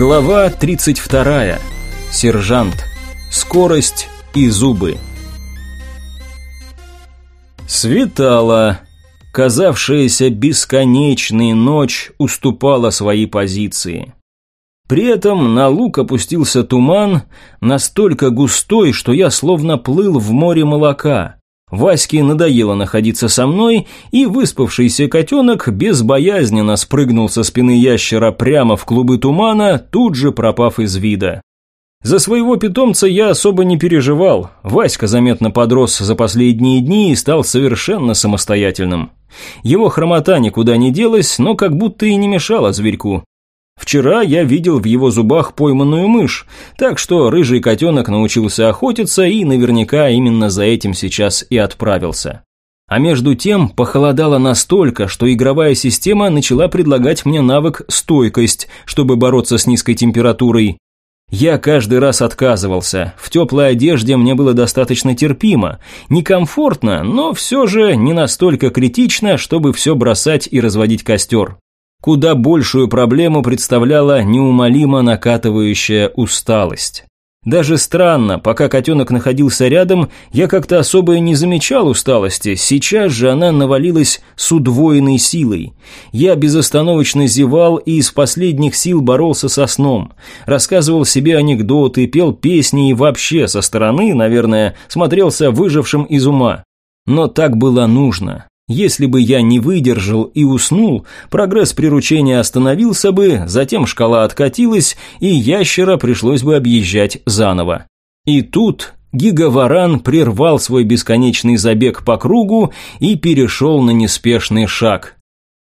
Глава 32. Сержант. Скорость и зубы. Светало. Казавшаяся бесконечной ночь уступала свои позиции. При этом на луг опустился туман, настолько густой, что я словно плыл в море молока – Ваське надоело находиться со мной, и выспавшийся котенок безбоязненно спрыгнул со спины ящера прямо в клубы тумана, тут же пропав из вида. За своего питомца я особо не переживал. Васька заметно подрос за последние дни и стал совершенно самостоятельным. Его хромота никуда не делась, но как будто и не мешала зверьку. Вчера я видел в его зубах пойманную мышь, так что рыжий котенок научился охотиться и наверняка именно за этим сейчас и отправился. А между тем похолодало настолько, что игровая система начала предлагать мне навык «стойкость», чтобы бороться с низкой температурой. Я каждый раз отказывался. В теплой одежде мне было достаточно терпимо. Некомфортно, но все же не настолько критично, чтобы все бросать и разводить костер. Куда большую проблему представляла неумолимо накатывающая усталость. Даже странно, пока котенок находился рядом, я как-то особо и не замечал усталости, сейчас же она навалилась с удвоенной силой. Я безостановочно зевал и из последних сил боролся со сном. Рассказывал себе анекдоты, пел песни и вообще со стороны, наверное, смотрелся выжившим из ума. Но так было нужно. Если бы я не выдержал и уснул, прогресс приручения остановился бы, затем шкала откатилась, и ящера пришлось бы объезжать заново. И тут гигаваран прервал свой бесконечный забег по кругу и перешел на неспешный шаг.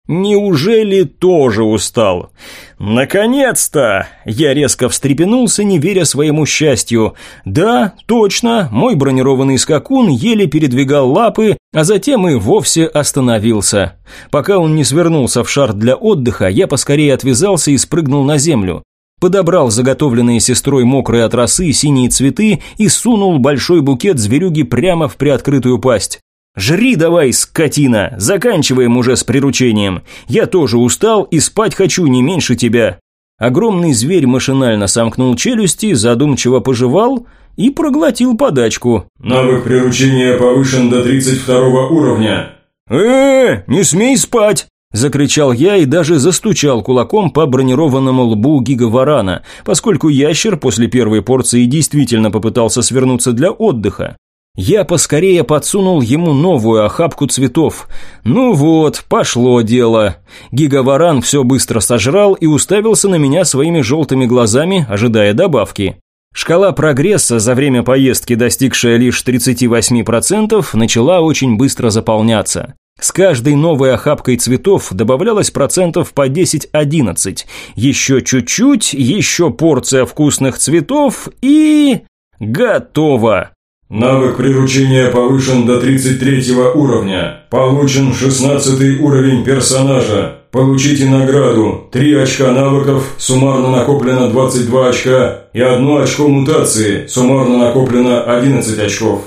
Неужели тоже устал? Наконец-то! Я резко встрепенулся, не веря своему счастью. Да, точно, мой бронированный скакун еле передвигал лапы, а затем и вовсе остановился. Пока он не свернулся в шар для отдыха, я поскорее отвязался и спрыгнул на землю. Подобрал заготовленные сестрой мокрые от росы синие цветы и сунул большой букет зверюги прямо в приоткрытую пасть. «Жри давай, скотина! Заканчиваем уже с приручением! Я тоже устал и спать хочу не меньше тебя!» Огромный зверь машинально сомкнул челюсти, задумчиво пожевал и проглотил подачку. «Навык приручения повышен до 32 уровня». «Э-э, не смей спать!» Закричал я и даже застучал кулаком по бронированному лбу гигаварана, поскольку ящер после первой порции действительно попытался свернуться для отдыха. Я поскорее подсунул ему новую охапку цветов. Ну вот, пошло дело. Гигаваран все быстро сожрал и уставился на меня своими желтыми глазами, ожидая добавки. Шкала прогресса, за время поездки достигшая лишь 38%, начала очень быстро заполняться. С каждой новой охапкой цветов добавлялось процентов по 10-11. Еще чуть-чуть, еще порция вкусных цветов и... Готово! Навык приручения повышен до 33 уровня. Получен 16 уровень персонажа. Получите награду. 3 очка навыков, суммарно накоплено 22 очка, и 1 очко мутации, суммарно накоплено 11 очков.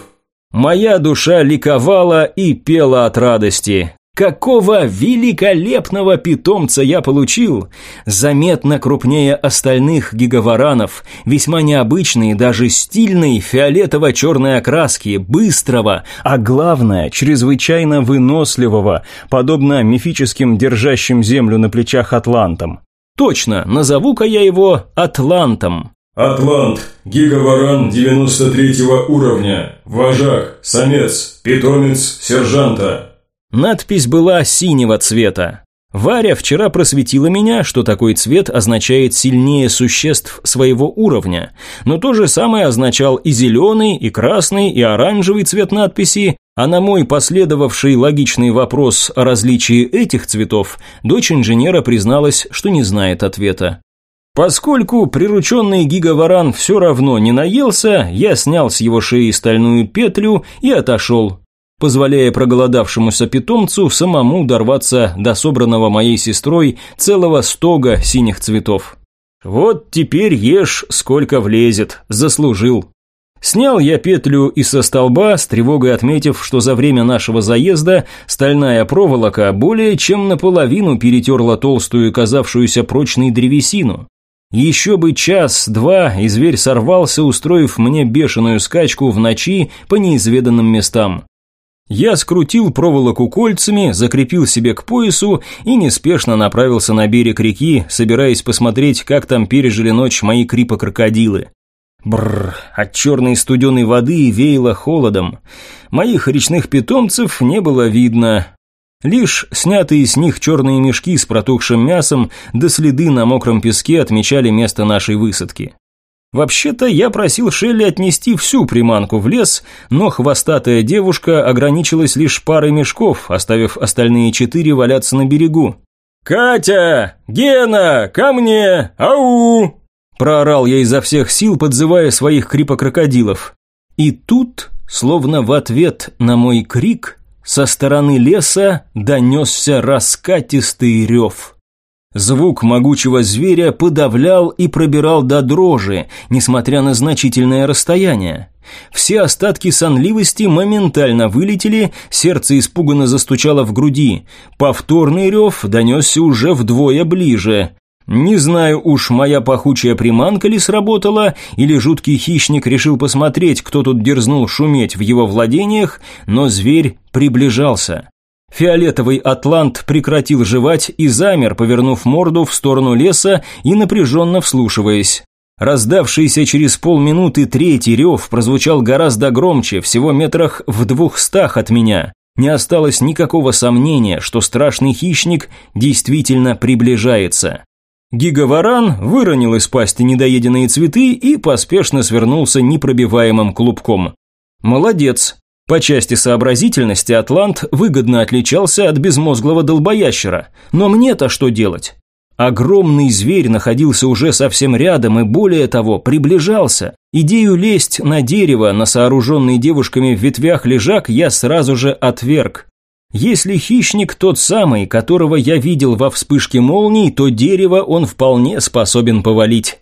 Моя душа ликовала и пела от радости. Какого великолепного питомца я получил! Заметно крупнее остальных гигаваранов, весьма необычный, даже стильный, фиолетово-черной окраски, быстрого, а главное, чрезвычайно выносливого, подобно мифическим держащим землю на плечах атлантам. Точно, назову-ка я его Атлантом. Атлант, гигаваран 93 уровня, вожак, самец, питомец, сержанта. Надпись была синего цвета. Варя вчера просветила меня, что такой цвет означает сильнее существ своего уровня, но то же самое означал и зеленый, и красный, и оранжевый цвет надписи, а на мой последовавший логичный вопрос о различии этих цветов, дочь инженера призналась, что не знает ответа. Поскольку прирученный гигаваран все равно не наелся, я снял с его шеи стальную петлю и отошел, позволяя проголодавшемуся питомцу самому дорваться до собранного моей сестрой целого стога синих цветов. Вот теперь ешь, сколько влезет, заслужил. Снял я петлю и со столба, с тревогой отметив, что за время нашего заезда стальная проволока более чем наполовину перетерла толстую казавшуюся прочной древесину. Еще бы час-два, и зверь сорвался, устроив мне бешеную скачку в ночи по неизведанным местам. Я скрутил проволоку кольцами, закрепил себе к поясу и неспешно направился на берег реки, собираясь посмотреть, как там пережили ночь мои крипокрокодилы. Бррр, от черной студеной воды веяло холодом. Моих речных питомцев не было видно. Лишь снятые с них черные мешки с протухшим мясом да следы на мокром песке отмечали место нашей высадки. Вообще-то я просил Шелли отнести всю приманку в лес, но хвостатая девушка ограничилась лишь парой мешков, оставив остальные четыре валяться на берегу. «Катя! Гена! Ко мне! Ау!» Проорал я изо всех сил, подзывая своих крипокрокодилов. И тут, словно в ответ на мой крик, со стороны леса донесся раскатистый рев. Звук могучего зверя подавлял и пробирал до дрожи, несмотря на значительное расстояние. Все остатки сонливости моментально вылетели, сердце испуганно застучало в груди. Повторный рев донесся уже вдвое ближе. Не знаю уж, моя пахучая приманка ли сработала, или жуткий хищник решил посмотреть, кто тут дерзнул шуметь в его владениях, но зверь приближался. Фиолетовый атлант прекратил жевать и замер, повернув морду в сторону леса и напряженно вслушиваясь. Раздавшийся через полминуты третий рев прозвучал гораздо громче, всего метрах в двухстах от меня. Не осталось никакого сомнения, что страшный хищник действительно приближается. Гигаваран выронил из пасти недоеденные цветы и поспешно свернулся непробиваемым клубком. Молодец, по части сообразительности Атлант выгодно отличался от безмозглого долбоящера. Но мне-то что делать? Огромный зверь находился уже совсем рядом и, более того, приближался. Идею лезть на дерево, на сооруженный девушками в ветвях лежак, я сразу же отверг. Если хищник тот самый, которого я видел во вспышке молний, то дерево он вполне способен повалить.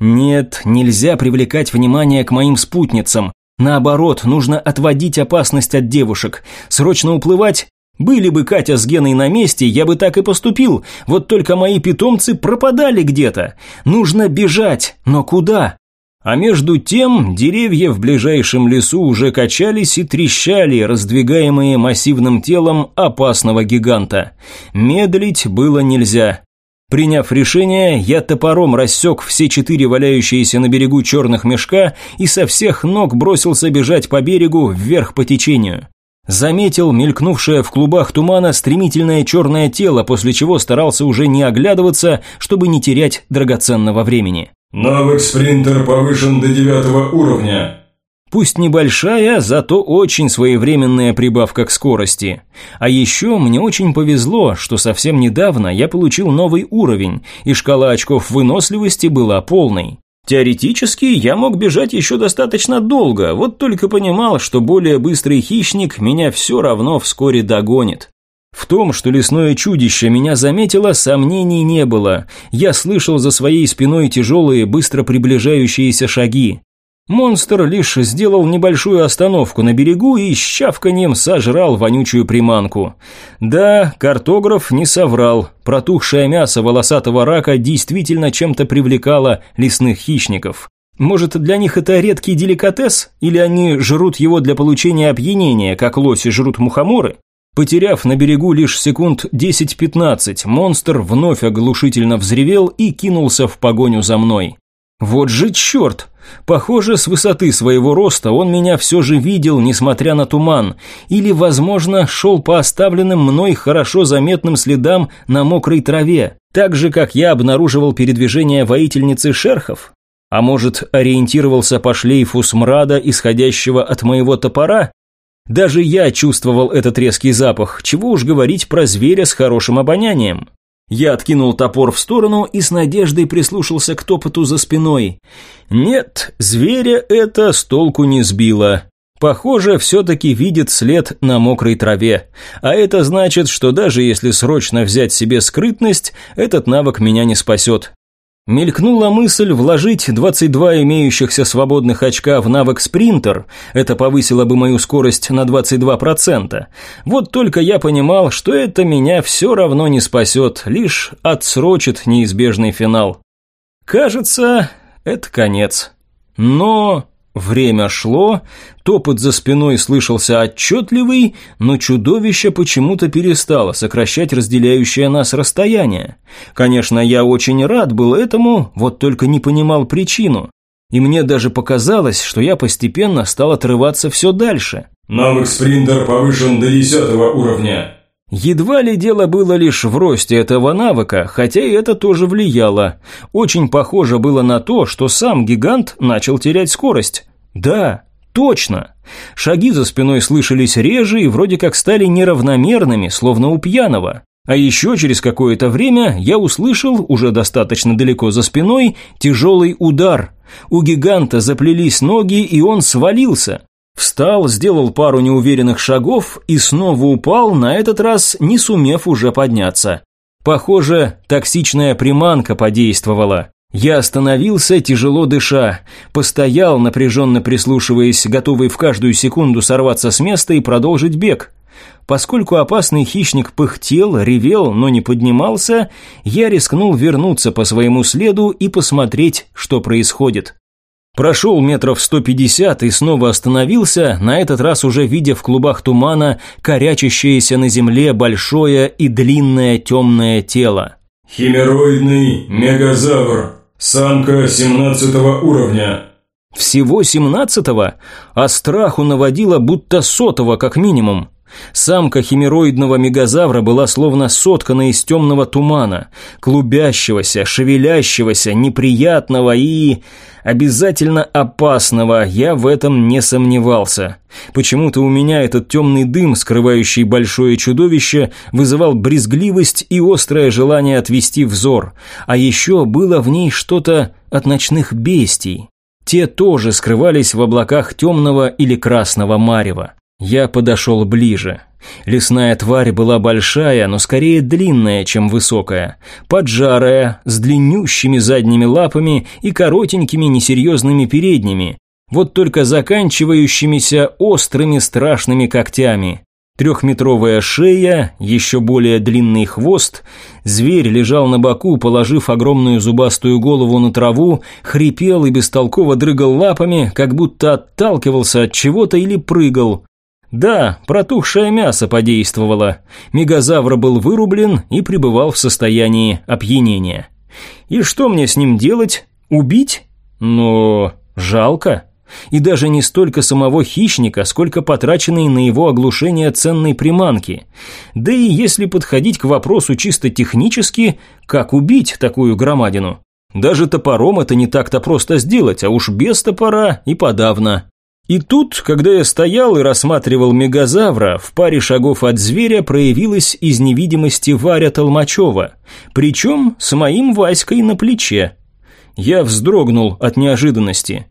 Нет, нельзя привлекать внимание к моим спутницам. Наоборот, нужно отводить опасность от девушек. Срочно уплывать? Были бы Катя с Геной на месте, я бы так и поступил. Вот только мои питомцы пропадали где-то. Нужно бежать, но куда? А между тем деревья в ближайшем лесу уже качались и трещали, раздвигаемые массивным телом опасного гиганта. Медлить было нельзя. Приняв решение, я топором рассек все четыре валяющиеся на берегу черных мешка и со всех ног бросился бежать по берегу вверх по течению. Заметил мелькнувшее в клубах тумана стремительное черное тело, после чего старался уже не оглядываться, чтобы не терять драгоценного времени. «Навык спринтер повышен до девятого уровня. Пусть небольшая, зато очень своевременная прибавка к скорости. А еще мне очень повезло, что совсем недавно я получил новый уровень, и шкала очков выносливости была полной. Теоретически я мог бежать еще достаточно долго, вот только понимал, что более быстрый хищник меня все равно вскоре догонит. В том, что лесное чудище меня заметило, сомнений не было. Я слышал за своей спиной тяжелые, быстро приближающиеся шаги. Монстр лишь сделал небольшую остановку на берегу и с щавканьем сожрал вонючую приманку. Да, картограф не соврал. Протухшее мясо волосатого рака действительно чем-то привлекало лесных хищников. Может, для них это редкий деликатес? Или они жрут его для получения опьянения, как лоси жрут мухоморы? Потеряв на берегу лишь секунд 10-15, монстр вновь оглушительно взревел и кинулся в погоню за мной. Вот же черт! Похоже, с высоты своего роста он меня все же видел, несмотря на туман, или, возможно, шел по оставленным мной хорошо заметным следам на мокрой траве, так же, как я обнаруживал передвижение воительницы шерхов. А может, ориентировался по шлейфу смрада, исходящего от моего топора? Даже я чувствовал этот резкий запах, чего уж говорить про зверя с хорошим обонянием. Я откинул топор в сторону и с надеждой прислушался к топоту за спиной. Нет, зверя это с толку не сбило. Похоже, все-таки видит след на мокрой траве. А это значит, что даже если срочно взять себе скрытность, этот навык меня не спасет. Мелькнула мысль вложить 22 имеющихся свободных очка в навык спринтер, это повысило бы мою скорость на 22%. Вот только я понимал, что это меня все равно не спасет, лишь отсрочит неизбежный финал. Кажется, это конец. Но время шло, топот за спиной слышался отчетливый, но чудовище почему-то перестало сокращать разделяющее нас расстояние. Конечно, я очень рад был этому, вот только не понимал причину. И мне даже показалось, что я постепенно стал отрываться все дальше. Навык спринтер повышен до 10 уровня. Едва ли дело было лишь в росте этого навыка, хотя и это тоже влияло. Очень похоже было на то, что сам гигант начал терять скорость. Да, точно. Шаги за спиной слышались реже и вроде как стали неравномерными, словно у пьяного. А еще через какое-то время я услышал, уже достаточно далеко за спиной, тяжелый удар. У гиганта заплелись ноги, и он свалился. Встал, сделал пару неуверенных шагов и снова упал, на этот раз не сумев уже подняться. Похоже, токсичная приманка подействовала. Я остановился, тяжело дыша, постоял, напряженно прислушиваясь, готовый в каждую секунду сорваться с места и продолжить бег. Поскольку опасный хищник пыхтел, ревел, но не поднимался, я рискнул вернуться по своему следу и посмотреть, что происходит. Прошел метров 150 и снова остановился, на этот раз уже видя в клубах тумана корячащееся на земле большое и длинное темное тело. Химероидный мегазавр. Самка 17 уровня. Всего 17-го? А страху наводила будто сотого как минимум. Самка химероидного мегазавра была словно соткана из темного тумана, клубящегося, шевелящегося, неприятного и... обязательно опасного, я в этом не сомневался. Почему-то у меня этот темный дым, скрывающий большое чудовище, вызывал брезгливость и острое желание отвести взор, а еще было в ней что-то от ночных бестий. Те тоже скрывались в облаках темного или красного марева. Я подошел ближе. Лесная тварь была большая, но скорее длинная, чем высокая, поджарая, с длиннющими задними лапами и коротенькими несерьезными передними, вот только заканчивающимися острыми страшными когтями. Трехметровая шея, еще более длинный хвост, зверь лежал на боку, положив огромную зубастую голову на траву, хрипел и бестолково дрыгал лапами, как будто отталкивался от чего-то или прыгал. Да, протухшее мясо подействовало. Мегазавр был вырублен и пребывал в состоянии опьянения. И что мне с ним делать? Убить? Но жалко. И даже не столько самого хищника, сколько потраченной на его оглушение ценной приманки. Да и если подходить к вопросу чисто технически, как убить такую громадину? Даже топором это не так-то просто сделать, а уж без топора и подавно. И тут, когда я стоял и рассматривал мегазавра, в паре шагов от зверя проявилась из невидимости Варя Толмачева, причем с моим Васькой на плече. Я вздрогнул от неожиданности.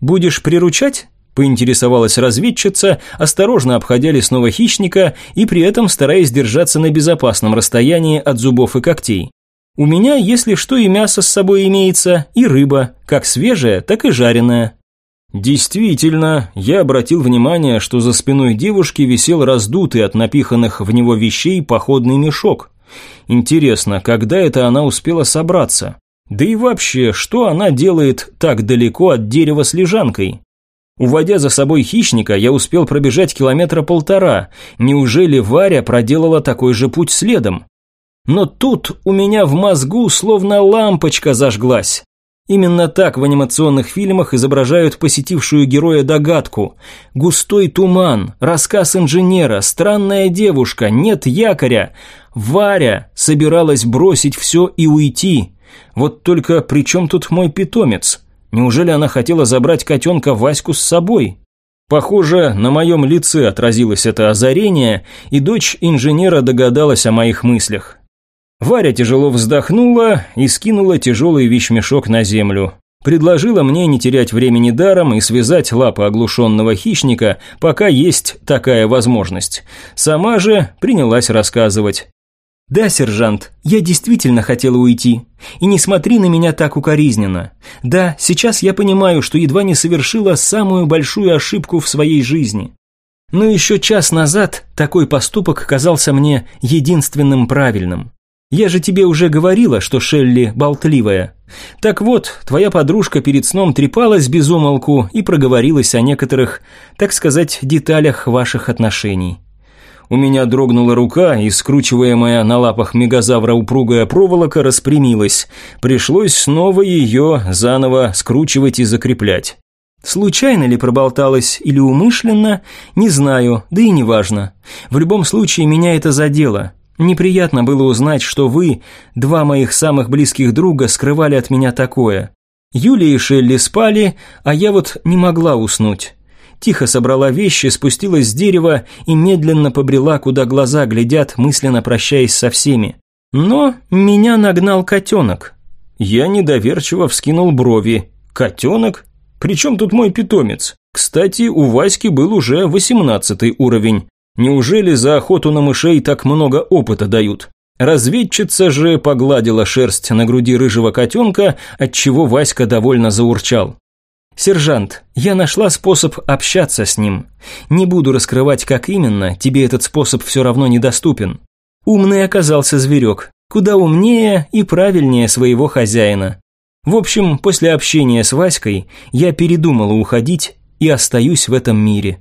«Будешь приручать?» – поинтересовалась разведчица, осторожно обходя лесного хищника и при этом стараясь держаться на безопасном расстоянии от зубов и когтей. «У меня, если что, и мясо с собой имеется, и рыба, как свежая, так и жареная». Действительно, я обратил внимание, что за спиной девушки висел раздутый от напиханных в него вещей походный мешок. Интересно, когда это она успела собраться? Да и вообще, что она делает так далеко от дерева с лежанкой? Уводя за собой хищника, я успел пробежать километра полтора. Неужели Варя проделала такой же путь следом? Но тут у меня в мозгу словно лампочка зажглась. Именно так в анимационных фильмах изображают посетившую героя догадку. Густой туман, рассказ инженера, странная девушка, нет якоря. Варя собиралась бросить все и уйти. Вот только при чем тут мой питомец? Неужели она хотела забрать котенка Ваську с собой? Похоже, на моем лице отразилось это озарение, и дочь инженера догадалась о моих мыслях. Варя тяжело вздохнула и скинула тяжелый вещмешок на землю. Предложила мне не терять времени даром и связать лапы оглушенного хищника, пока есть такая возможность. Сама же принялась рассказывать. «Да, сержант, я действительно хотела уйти. И не смотри на меня так укоризненно. Да, сейчас я понимаю, что едва не совершила самую большую ошибку в своей жизни. Но еще час назад такой поступок казался мне единственным правильным. Я же тебе уже говорила, что Шелли болтливая. Так вот, твоя подружка перед сном трепалась без умолку и проговорилась о некоторых, так сказать, деталях ваших отношений. У меня дрогнула рука, и скручиваемая на лапах мегазавра упругая проволока распрямилась. Пришлось снова ее заново скручивать и закреплять. Случайно ли проболталась или умышленно, не знаю, да и не важно. В любом случае меня это задело. Неприятно было узнать, что вы, два моих самых близких друга, скрывали от меня такое. Юлия и Шелли спали, а я вот не могла уснуть. Тихо собрала вещи, спустилась с дерева и медленно побрела, куда глаза глядят, мысленно прощаясь со всеми. Но меня нагнал котенок. Я недоверчиво вскинул брови. Котенок? Причем тут мой питомец? Кстати, у Васьки был уже восемнадцатый уровень. Неужели за охоту на мышей так много опыта дают? Разведчица же погладила шерсть на груди рыжего котенка, отчего Васька довольно заурчал. «Сержант, я нашла способ общаться с ним. Не буду раскрывать, как именно, тебе этот способ все равно недоступен. Умный оказался зверек, куда умнее и правильнее своего хозяина. В общем, после общения с Васькой я передумала уходить и остаюсь в этом мире.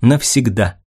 Навсегда».